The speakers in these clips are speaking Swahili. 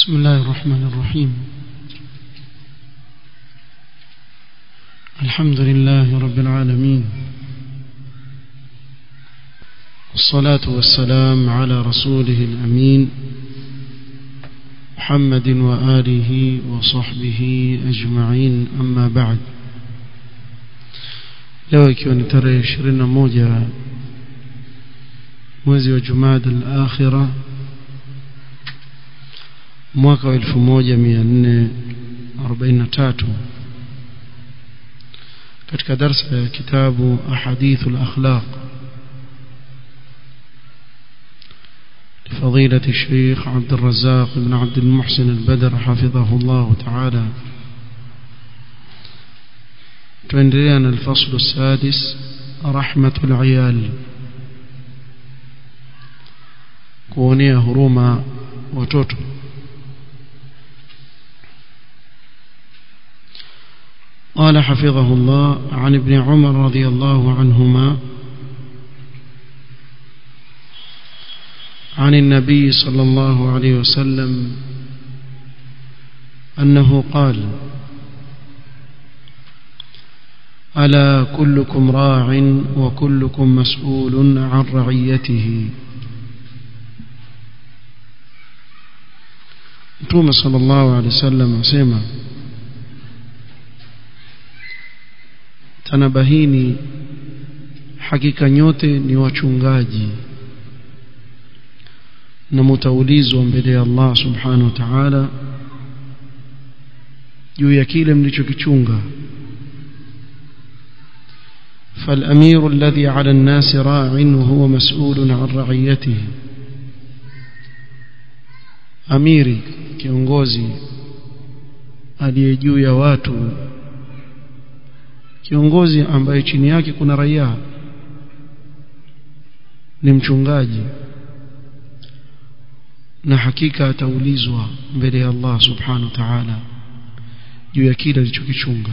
بسم الله الرحمن الرحيم. الحمد لله رب العالمين. والصلاة والسلام على رسوله الأمين محمد وآله وصحبه أجمعين. أما بعد. Ikiwa ni tarehe 21 mwezi wa Jumada al-Akhira mwaka wa 1443 katika darsa ya kitabu Ahadith al-Akhlaq لفضيلة الشيخ عبد الرزاق بن عبد المحسن البدر حفظه الله تعالى تندريان الفصل السادس رحمة العيال kuonea huruma watoto. قال حفظه الله عن ابن عمر رضي الله عنهما عن النبي صلى الله عليه وسلم أنه قال ألا كلكم راع وكلكم مسؤول عن رعيته. Mtume sallallahu alaihi wasallam asema tanabahini hakika nyote ni wachungaji na mtaulizwa mbele ya Allah subhanahu wa ta'ala juu ya kile mlichokichunga فالأمير الذي على الناس راع وهو مسؤول عن رعيته amiri kiongozi aliye juu ya watu kiongozi ambaye chini yake kuna raia ni mchungaji. Na hakika ataulizwa mbele ya Allah subhanahu wa ta'ala juu ya kila alichokichunga.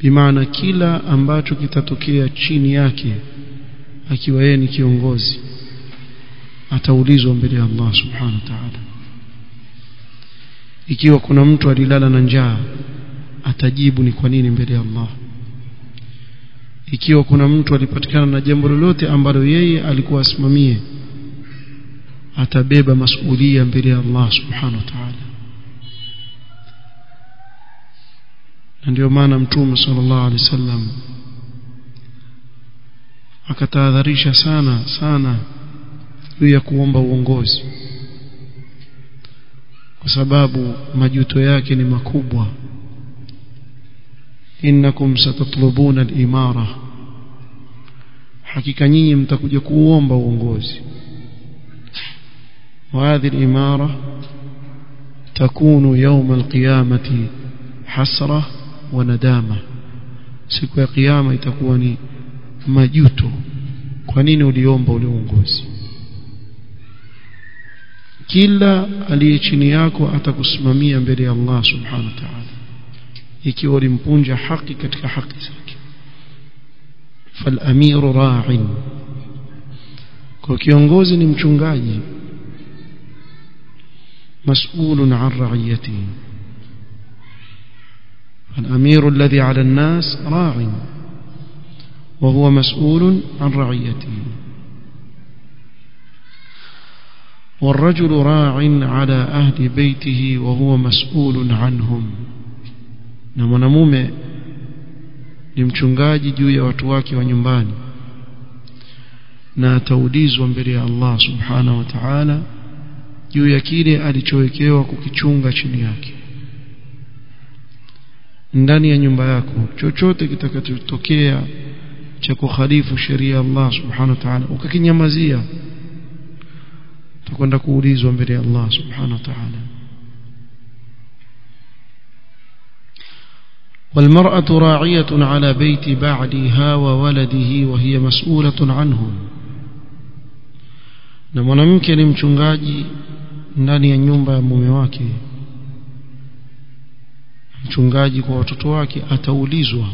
Bimaana kila ambacho kitatokea chini yake akiwa yeye ni kiongozi ataulizwa mbele ya Allah subhanahu wa ta'ala. Ikiwa kuna mtu alilala na njaa atajibu ni kwa nini mbele ya Allah. Ikiwa kuna mtu alipatikana na jambo lolote ambalo yeye alikuwa asimamie atabeba masuhulia mbele ya Allah subhanahu wa ta'ala. Na ndio maana mtume sallallahu alaihi wasallam akatahadharisha sana sana juu ya kuomba uongozi. Kwa sababu majuto yake ni makubwa إنكم ستطلبون الإمارة. حقيقة نيم تكون بونغوز وهذه الإمارة تكون يوم القيامة حسرة وندامة. سكوى قيامة تكون مجوت كنين اليوم بونغوز كلا اليتشنياكو أتكسمامي أمبري الله سبحانه وتعالى. Ikiwa ulimpunja haki katika haki zake. فالامير راع kwa kiongozi ni mchungaji مسؤول عن رعيته الامير الذي على الناس راع وهو مسؤول عن رعيته والرجل راع على أهل بيته وهو مسؤول عنهم na mwanamume ni mchungaji juu ya watu wake wa nyumbani. Na ataulizwa mbele ya Allah subhanahu wa ta'ala juu ya kile alichowekewa kukichunga chini yake. Ndani ya nyumba yako chochote kitakachotokea cha kukhalifu sheria ya Allah subhana wa ta'ala ukakinyamazia utakwenda kuulizwa mbele ya Allah subhanahu wa ta'ala والمرأة راعية على بيت بعلها وولده وهي مسؤولة عنهم na mwanamke ni mchungaji ndani ya nyumba ya mume wake mchungaji kwa watoto wake ataulizwa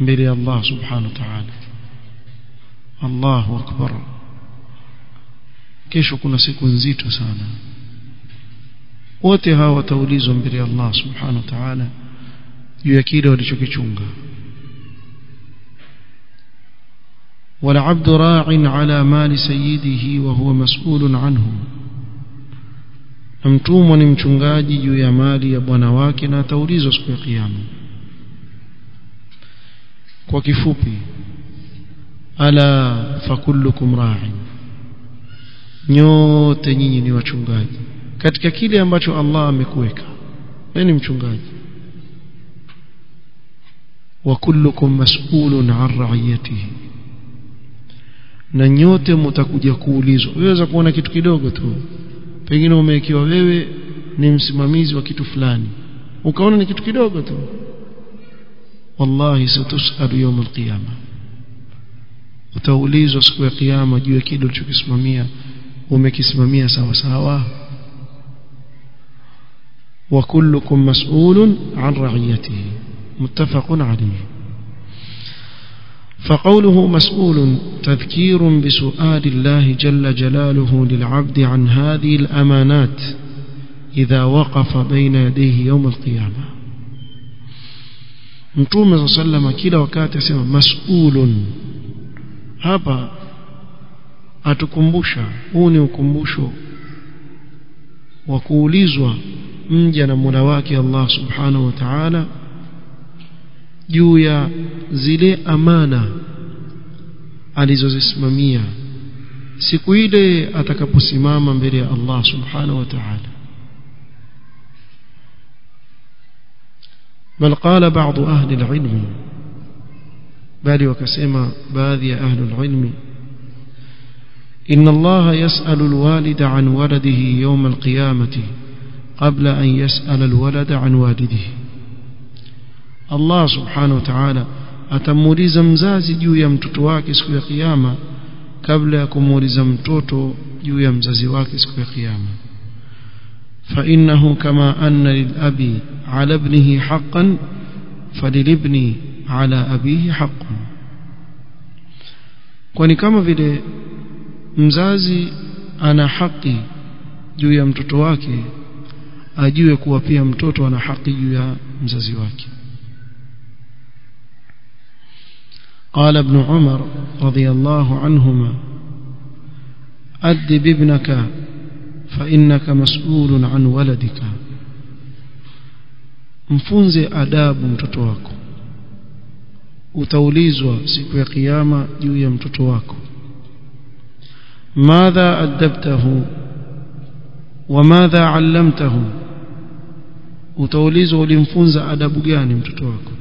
mbele ya Allah subhanahu wa ta'ala Allahu akbar kesho kuna siku nzito sana wote hawa wataulizwa mbele ya Allah subhanahu wa ta'ala juu ya kile walichokichunga والعبد راع على مال سيده وهو مسؤول عنه mtumwa ni mchungaji juu ya mali ya bwana wake na ataulizwa siku ya kiyama kwa kifupi ala fakullukum ra'in nyote nyinyi ni wachungaji katika kile ambacho Allah amekuweka wewe ni mchungaji kullukum mas'ulun 'an ra'iyatihi. Na nyote mtakuja kuulizwa. Weweza kuona kitu kidogo tu. Pengine umewekewa wewe ni msimamizi wa kitu fulani. Ukaona ni kitu kidogo tu. Wallahi satusalu yawm alqiyama utaulizwa siku ya kiyama juu ya kile ulichokisimamia. Umekisimamia sawa sawa? Wa kullukum mas'ulun an ra'iyatihi متفق عليه. فقوله مسؤول تذكير بسؤال الله جل جلاله للعبد عن هذه الأمانات إذا وقف بين يديه يوم القيامة. نتوم صلى الله عليه وسلم كلا مسؤول. هبا أتكمبوشا أوني وكمبوشو wakuulizwa mja na mola wake allah subhanahu juu ya zile amana alizozisimamia. Siku ile atakaposimama mbele ya Allah subhanahu wa ta'ala. بل قال بعض أهل العلم بل وكسما باذي أهل العلم إن الله يسأل الوالد عن ولده يوم القيامة قبل أن يسأل الولد عن والده Allah subhanahu wa ta'ala atamuuliza mzazi juu ya mtoto wake siku ya kiyama kabla ya kumuuliza mtoto juu ya mzazi wake siku ya kiyama فإنه كما أن للأب على ابنه حقا فللابن على أبيه حق kwani kama vile mzazi ana haki juu ya mtoto wake ajue kuwa pia mtoto ana haki juu ya mzazi wake قال ابن عمر رضي الله عنهما أدب ابنك فإنك مسؤول عن ولدك mfunze adabu mtoto wako utaulizwa siku ya kiyama juu ya mtoto wako madha adabtahu wa madha allamtahu utaulizwa ulimfunza adabu gani mtoto wako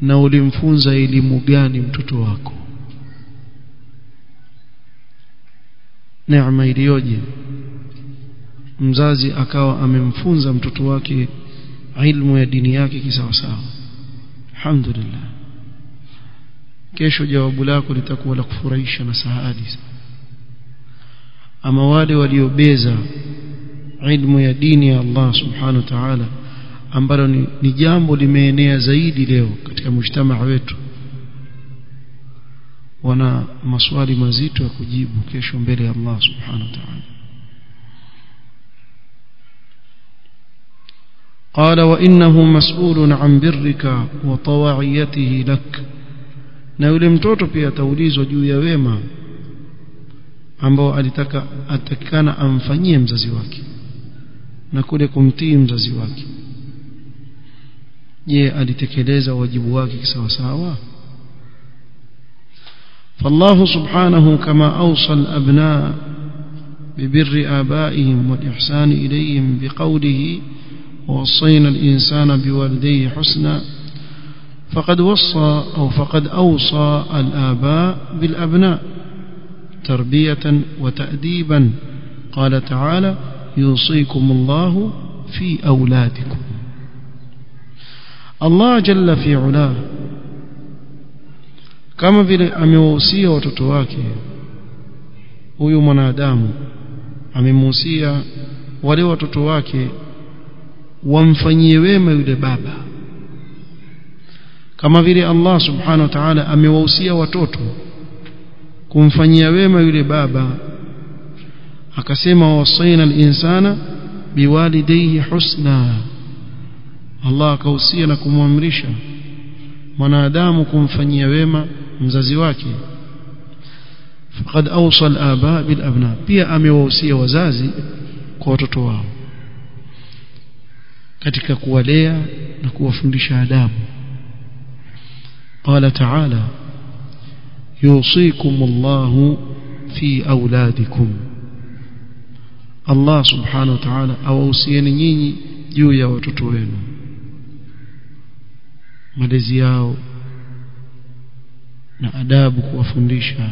na ulimfunza elimu gani mtoto wako? Neema iliyoje? Mzazi akawa amemfunza mtoto wake ilmu ya dini yake kisawasawa. Alhamdulillah. Kesho jawabu lako litakuwa la kufurahisha na sahadi ama wale waliobeza ilmu ya dini ya Allah subhanahu wa ta'ala ambalo ni, ni jambo limeenea zaidi leo katika mujtamaa wetu wana maswali mazito ya kujibu kesho mbele ya Allah subhanahu wa ta'ala قال وإنه مسؤول عن برك وطواعيته لك na yule mtoto pia ataulizwa juu ya wema ambao alitaka atakikana amfanyie mzazi wake na kule kumtii mzazi wake Je alitekeleza wajibu wake kisawasawa? فالله سبحانه كما أوصى الأبناء ببر آبائهم والإحسان إليهم بقوله ووصينا الإنسان بوالديه حسنا فقد وصى أو فقد أوصى الآباء بالأبناء تربية وتأديبا قال تعالى يوصيكم الله في أولادكم Allah jalla fi ula. Kama vile amewahusia watoto wake huyu mwanadamu amemhusia wale watoto wake wamfanyie wema yule baba. Kama vile Allah subhanahu wa ta'ala amewahusia watoto kumfanyia wema yule baba akasema wasaina al-insana biwalidayhi husna. Allah akahusia na kumwamrisha mwanadamu kumfanyia wema mzazi wake faqad awsa al-aba bil abna pia amewahusia wazazi kwa watoto wao katika kuwalea na kuwafundisha adabu قال تعالى يوصيكم الله في أولادكم الله سبحانه وتعالى أوصيني nyinyi juu ya watoto wenu malezi yao na adabu kuwafundisha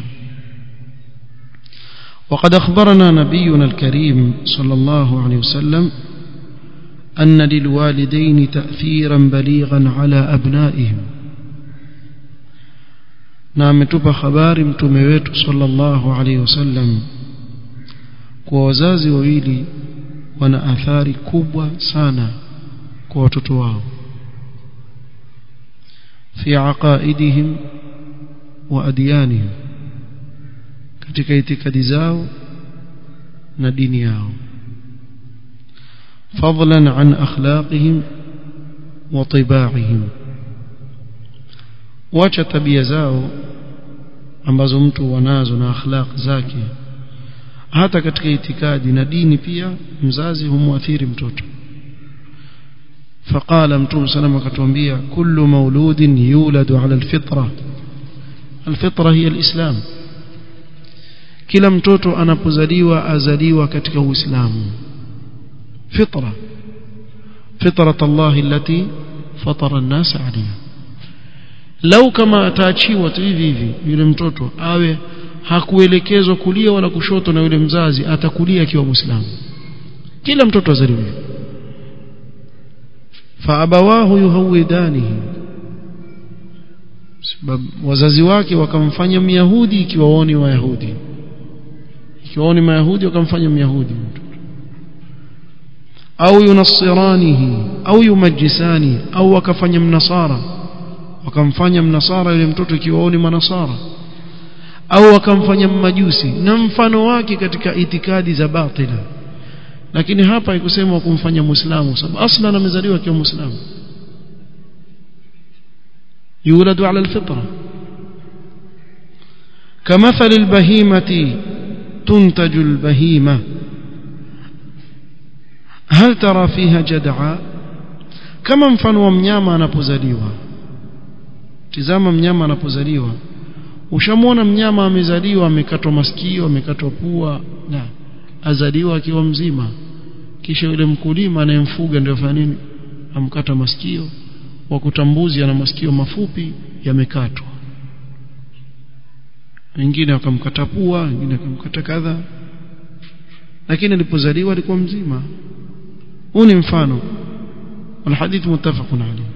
وقد أخبرنا نبينا الكريم صلى الله عليه وسلم أن للوالدين تأثيرا بليغا على أبنائهم na ametupa habari mtume wetu sallallahu alaihi wasallam kwa wazazi wawili wana athari kubwa sana kwa watoto wao fi عقائدهم adyanihim katika itikadi zao na dini yao. Fadlan an akhlaqihim wa tibaihim. Wacha tabia zao ambazo mtu wanazo na akhlaq zake. Hata katika itikadi na dini pia mzazi humwathiri mtoto فقال امتوم سلام كتومبيا كل مولود يولد على الفطرة. الفطرة هي الإسلام. كلا امتوت أنا بزلي وأزلي وكتكه إسلام. فطرة. فطرة الله التي فطر الناس عليها. لو كما تاتشي وتيفي في يولي أمتوتو آوي hakuelekezwa kulia wala kushoto na yule mzazi atakulia akiwa mwislamu kila mtoto azaliwe faabawahu yuhawidanihi. Wazazi wake wakamfanya myahudi ikiwa wao wayahudi. Ikiwa mayahudi wakamfanya myahudi. Au yunasiranihi au yumajisani au wakafanya mnasara. Wakamfanya mnasara yule mtoto ikiwa wao ni manasara. Au wakamfanya mmajusi na mfano wake katika itikadi za batila lakini hapa ikusema kumfanya muislamu sababu aslan amezaliwa akiwa muislamu يولد على الفطرة كمثل البهيمة تنتج البهيمة هل ترى فيها جدعاء كما mfano wa mnyama anapozaliwa tizama mnyama anapozaliwa ushamwona mnyama amezaliwa amekatwa masikio amekatwa pua na azaliwa akiwa mzima kisha yule mkulima anayemfuga ndio afanya nini amkata masikio wakutambuzi ana masikio mafupi yamekatwa wengine wakamkata pua wengine wakamkata kadha lakini alipozaliwa alikuwa mzima huu ni mfano والحديث متفق عليه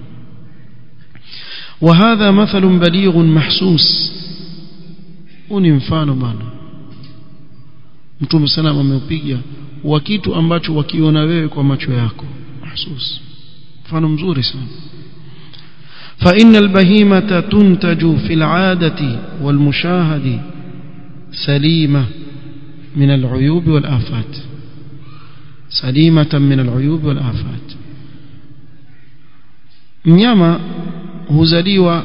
وهذا مثل بليغ محسوس huu ni mfano bana mtume sana ameupiga wa kitu ambacho wakiona wewe kwa macho yako mahsus mfano mzuri sana فإن البهيمة تنتج في العادة والمشاهد سليمة من العيوب والآفات سليمة من العيوب والآفات mnyama huzaliwa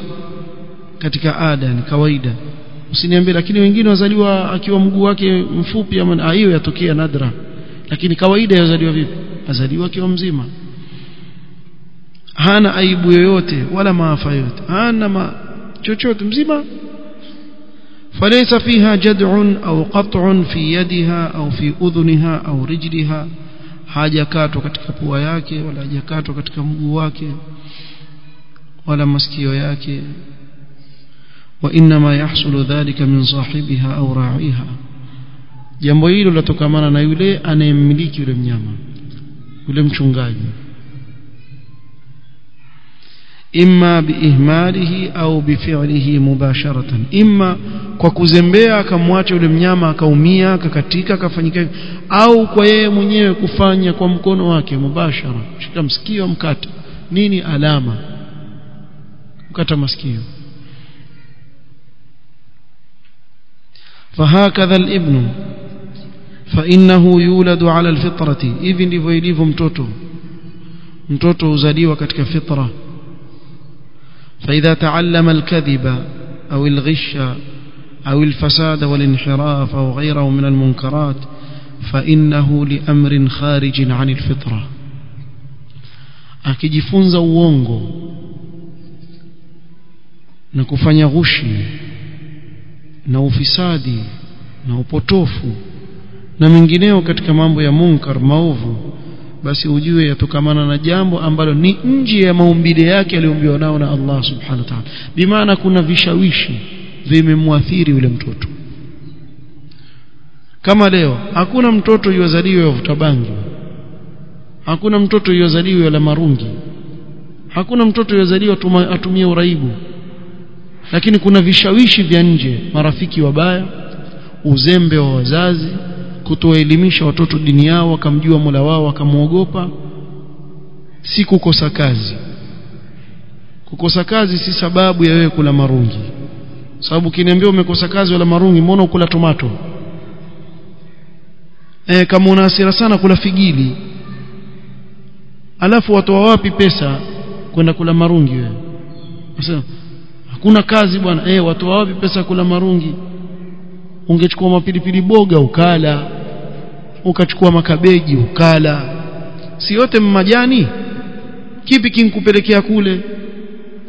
katika ada ni kawaida usiniambie lakini wengine wazaliwa akiwa mguu wake mfupi ama hiyo yatokea nadra lakini kawaida yazaliwa vipi azaliwa akiwa mzima hana aibu yoyote wala maafa yote hana ma chochote mzima فليس فيها جدع أو قطع في يدها أو في أذنها أو رجلها hajakatwa katika pua yake wala hajakatwa katika mguu wake wala masikio yake وإنما يحصل ذلك من صاحبها أو راعيها jambo hilo latokamana na yule anayemmiliki yule mnyama yule mchungaji imma biihmalihi au bifi'lihi mubasharatan imma kwa kuzembea akamwacha yule mnyama akaumia akakatika akafanyika au kwa yeye mwenyewe kufanya kwa mkono wake mubashara shika msikio mkata nini alama mkata masikio فهكذا الابن. فإنه يولد على الفطرة. Hivi ndivyo ilivyo mtoto. Mtoto huzaliwa katika fitra. فإذا تعلم الكذب أو الغش أو الفساد والانحراف أو غيره من المنكرات فإنه لأمر خارج عن الفطرة. akijifunza uongo na kufanya ghushi na ufisadi na upotofu na mengineo katika mambo ya munkar maovu basi ujue yatokamana na jambo ambalo ni nje ya maumbile yake aliyoumbiwa nao na Allah subhanahu wa ta'ala. Bimaana kuna vishawishi vimemwathiri yule mtoto. Kama leo hakuna mtoto yozaliwa yavuta bangi. Hakuna mtoto yozaliwa la marungi. Hakuna mtoto yozaliwa atumie uraibu lakini kuna vishawishi vya nje marafiki wabaya uzembe wa wazazi kutoelimisha watoto dini yao wakamjua Mola wao wakamwogopa. Si kukosa kazi. Kukosa kazi si sababu ya wewe kula marungi. Sababu kiniambia umekosa kazi wala marungi mbona ukula tomato? E, kama una hasira sana kula figili. Alafu watoa wapi pesa kwenda kula marungi wewe hakuna kazi bwana. Eh watu wapi? Pesa kula marungi. Ungechukua mapilipili boga ukala. Ukachukua makabeji ukala. Si yote mmajani kipi kinkupelekea kule?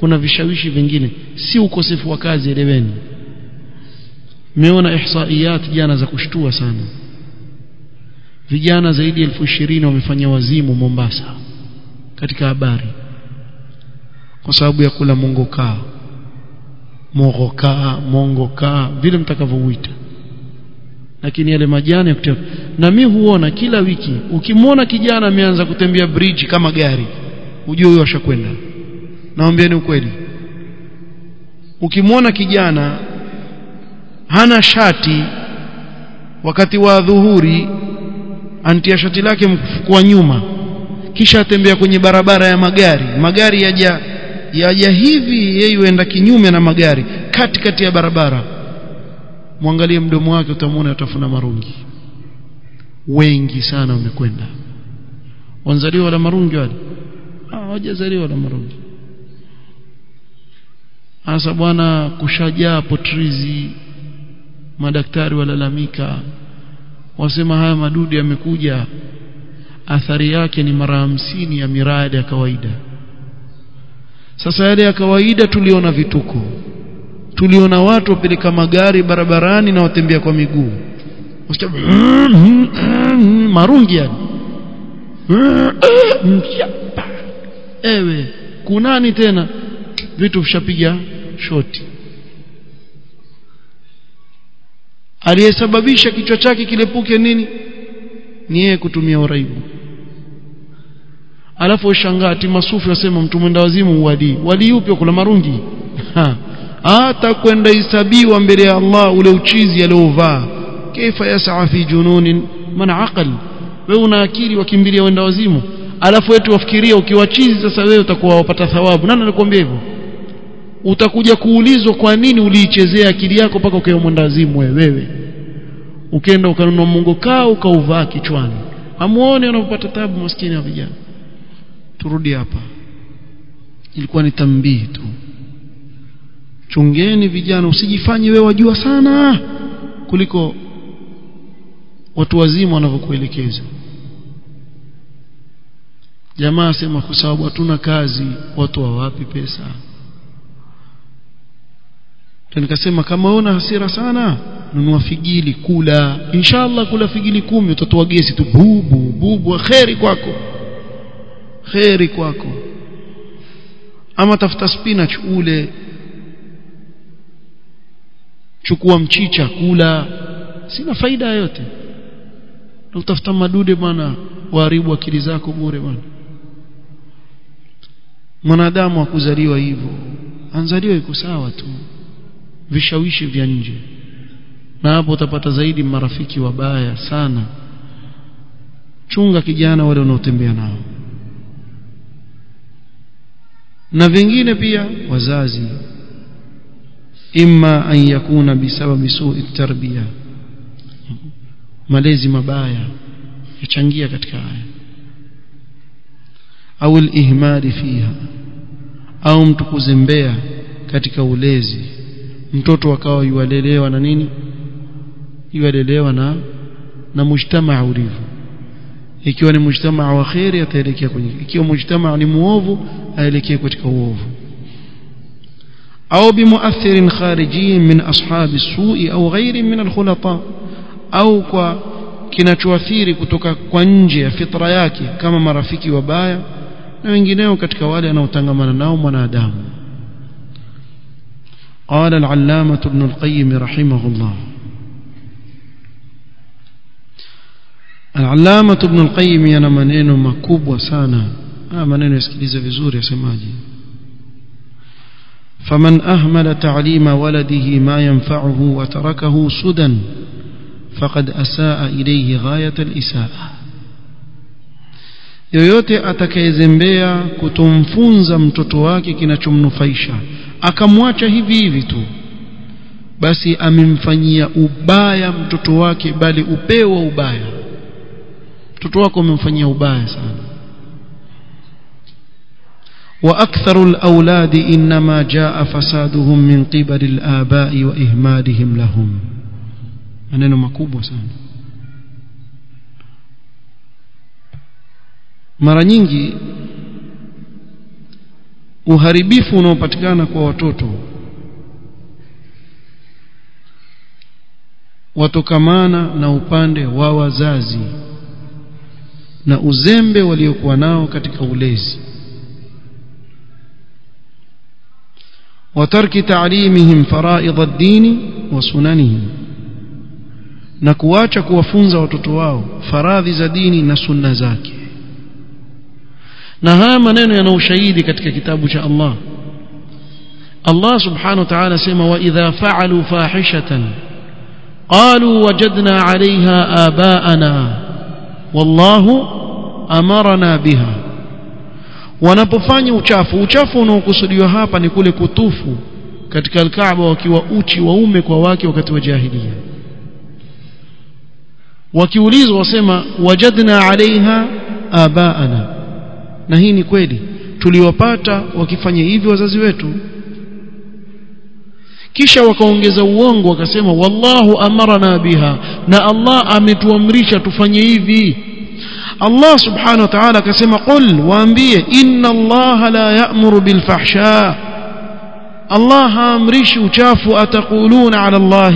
Kuna vishawishi vingine. Si ukosefu wa kazi eleweni. Meona ihsaiyat jana za kushtua sana. Vijana zaidi ya elfu ishirini wamefanya wazimu Mombasa katika habari kwa sababu ya kula mongokaa mogokaa mongokaa vile mtakavyouita lakini yale majani ya kutia na mi huona kila wiki ukimwona kijana ameanza kutembea bridge kama gari ujue huyo ashakwenda. Naambieni ukweli. Ukimwona kijana hana shati wakati wa dhuhuri antia shati lake kwa nyuma kisha atembea kwenye barabara ya magari magari yaja yaja hivi yeye huenda kinyume na magari kati kati ya barabara. Mwangalie mdomo wake utamwona atafuna marungi. Wengi sana wamekwenda. Wanzaliwa wala marungi wale? Ah hawajazaliwa wala marungi. Hasa bwana kushajaa potrizi madaktari walalamika wasema haya madudu yamekuja athari yake ni mara hamsini ya miradi ya kawaida sasa yale ya kawaida tuliona vituko. Tuliona watu wapeleka magari barabarani na watembea kwa miguu. Marungi yani. Ewe kunani tena? Vitu vishapiga shoti. Aliyesababisha kichwa chake kilepuke nini? Ni yeye kutumia uraibu alafu ushangaa ati masufi wasema mtu mwenda wazimu wali wali yupi kuna marungi? Hata kwenda isabiwa mbele ya Allah ule uchizi aliovaa. Kaifa yas'a fi jununin? Man aqal? Wewe una akili wakimbilia wenda wazimu. Alafu wetu wafikiria ukiwa chizi sasa wewe utakuwa wapata thawabu. Nani alikwambia hivyo? Utakuja kuulizwa kwa nini uliichezea akili yako mpaka ukawa mwenda wazimu wewe ukaenda ukanunua mungu kaa ukauvaa kichwani. Amuone unapata tabu maskini ya vijana turudi hapa. Ilikuwa ni tambii tu. Chungeni vijana usijifanye wewe wajua sana kuliko watu wazima wanavyokuelekeza. Jamaa sema kwa sababu hatuna kazi watu hawapi pesa? Nikasema kama una hasira sana nunua figili kula. Inshallah kula figili kumi utatoa gesi tu. Bubu bubu kheri kwako kheri kwako. Ama tafuta spinach ule. Chukua mchicha kula. Sina faida yote. Na utafuta madude bwana waharibu akili zako bure bwana mwanadamu akuzaliwa hivyo. Anzaliwa iko sawa tu. Vishawishi vya nje. Na hapo utapata zaidi marafiki wabaya sana. Chunga kijana wale unaotembea nao na vingine pia wazazi imma an yakuna bisababi su'i tarbiya. Malezi mabaya yachangia katika haya. Au al-ihmali fiha. Au mtu kuzembea katika ulezi. Mtoto akawa yualelewa na nini? Yualelewa na na mujtamaa ulivyo ikiwa ni mujtamaa wa khairi ataelekea kwenye ikiwa mujtamaa ni muovu aelekee katika uovu au bimuathirin kharijin min ashabi sui au ghairi min alkhulata au kwa kinachoathiri kutoka kwa nje ya fitra yake kama marafiki wabaya na wengineo katika wale anaotangamana nao mwanadamu قال العلامة ابن القيم رحمه الله العلامة ابن القيم yana maneno makubwa sana haya maneno yasikilize vizuri yasemaje فمن أهمل تعليم ولده ما ينفعه وتركه سدى فقد أساء إليه غاية الإساءة yoyote atakayezembea kutomfunza mtoto wake kinachomnufaisha akamwacha hivi hivi tu basi amemfanyia ubaya mtoto wake bali upeo wa ubaya mtoto wako umemfanyia ubaya sana واكثر الاولاد انما جاء فسادهم من قبل الاباء واهمالهم لهم maneno makubwa sana mara nyingi uharibifu unaopatikana kwa watoto watokamana na upande wa wazazi na uzembe waliokuwa nao katika ulezi وترك تعليمهم فرائض الدين وسننه na kuacha kuwafunza watoto wao faradhi za dini na sunna zake na haya maneno yana ushahidi katika kitabu cha Allah Allah subhanahu wa ta'ala sema wa idha fa'alu fahishatan qalu wajadna 'alayha aba'ana wallahu امرنا biha. Wanapofanya uchafu uchafu unaokusudiwa hapa ni kule kutufu katika alkaaba wakiwa uchi waume kwa wake wakati wa jahiliya. Wakiulizwa wasema wajadna alaiha abaana. Na hii ni kweli tuliwapata wakifanya hivyo wazazi wetu kisha wakaongeza uongo wakasema wallahu amarana biha na Allah ametuamrisha tufanye hivi. Allah subhanahu wa ta'ala akasema qul waambie inna Allah la ya'muru bil fahsha. Allah haamrishi uchafu ataquluna ala Allah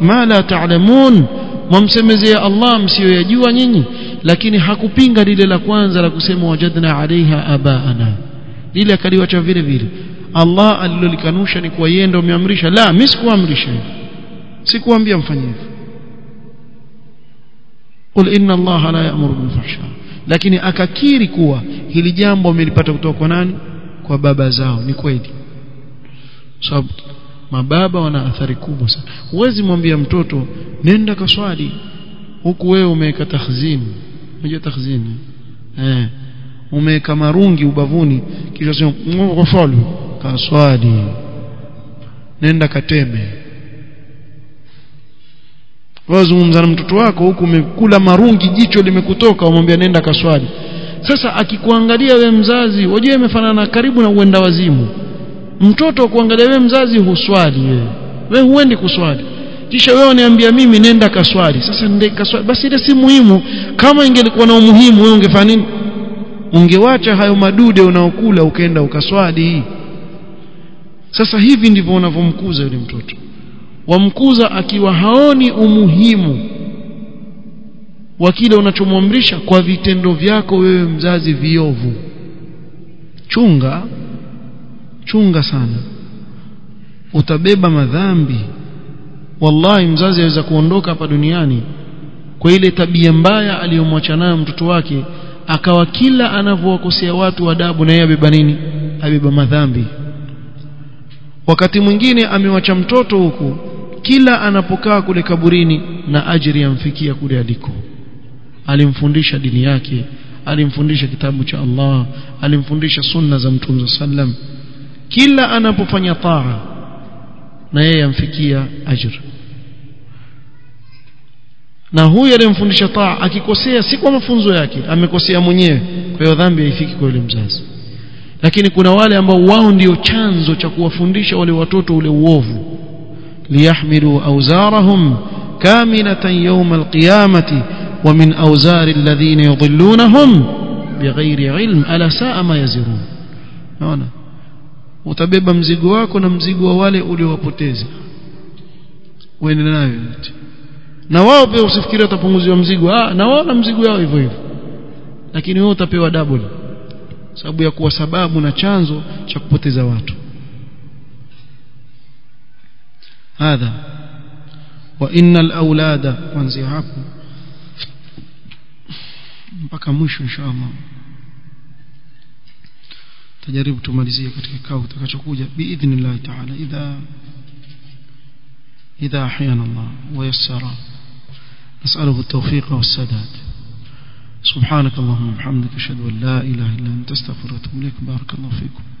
ma la ta'lamun. Mwamsemezea Allah msiyoyajua nyinyi lakini hakupinga lile la kwanza la kusema wajadna alaiha abaana. Lile akaliwacha vile vile Allah alilolikanusha ni kuwa yeye ndio ameamrisha. La mimi sikuamrisha sikuambia mfanye hivyo qul inna Allah la ya'muru bil fahsha. Lakini akakiri kuwa hili jambo amelipata kutoka kwa nani? Kwa baba zao. Ni kweli. Sababu mababa wana athari kubwa sana. Huwezi mwambia mtoto nenda kaswali. Huku wewe umeweka takhzini unajua takhzin eh? Umeweka marungi ubavuni kisha sema kaswali kaswali nenda kateme. Wazungumza na mtoto wako huku umekula marungi jicho limekutoka umwambia nenda kaswali sasa akikuangalia we mzazi wajua imefanana karibu na uenda wazimu. Mtoto kuangalia we mzazi huswali we wewe huendi kuswali. Kisha wewe uniambia mimi nenda kaswali sasa nende kaswali basi ile si muhimu. Kama ingelikuwa na umuhimu wewe ungefanya nini? Ungewacha hayo madude unaokula ukaenda ukaswali sasa hivi ndivyo unavyomkuza yule mtoto. Wamkuza akiwa haoni umuhimu wa kile unachomwamrisha kwa vitendo vyako wewe mzazi viovu. Chunga chunga sana. Utabeba madhambi. Wallahi mzazi aweza kuondoka hapa duniani kwa ile tabia mbaya aliyomwacha nayo mtoto wake akawa kila anavyowakosea watu adabu na yeye abeba nini? Abeba madhambi wakati mwingine amewacha mtoto huku kila anapokaa kule kaburini na ajiri yamfikia kule aliko. Alimfundisha dini yake alimfundisha kitabu cha Allah alimfundisha sunna za mtume sallam kila anapofanya taa na yeye amfikia ajr na huyu aliyemfundisha taa akikosea si kwa mafunzo yake amekosea mwenyewe. Kwa hiyo dhambi haifiki kwa yule mzazi lakini kuna wale ambao wao ndio chanzo cha kuwafundisha wale watoto ule uovu. Liyahmilu awzarahum kamilatan yawm alqiyamati wa min awzari alladhina yudhillunahum bighairi ilm ala saa ma yazirun. Naona? Utabeba mzigo wako na mzigo wa wale uliowapoteza. Uende nayo na wao pia usifikiri watapunguziwa mzigo. Ah na wao na mzigo yao hivyo hivyo. Lakini wewe utapewa double sababu ya kuwa sababu na chanzo cha kupoteza watu. Hadha wa innal aulada kuanzia hapo mpaka mwisho inshallah. Tajaribu tumalizie katika kikao kitakachokuja biidhnillah ta'ala idha idha ahyana Allah wa nas'aluhu at-tawfiq was-sadad سبحانك اللهم وبحمدك أشهد أن لا إله إلا أنت أستغفرك وأتوب إليك. بارك الله فيكم.